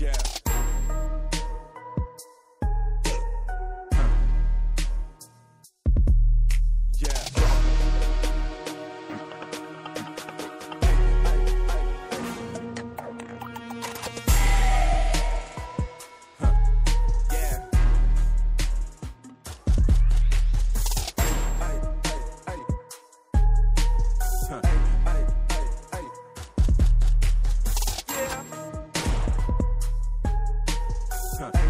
Yeah. Huh. Huh.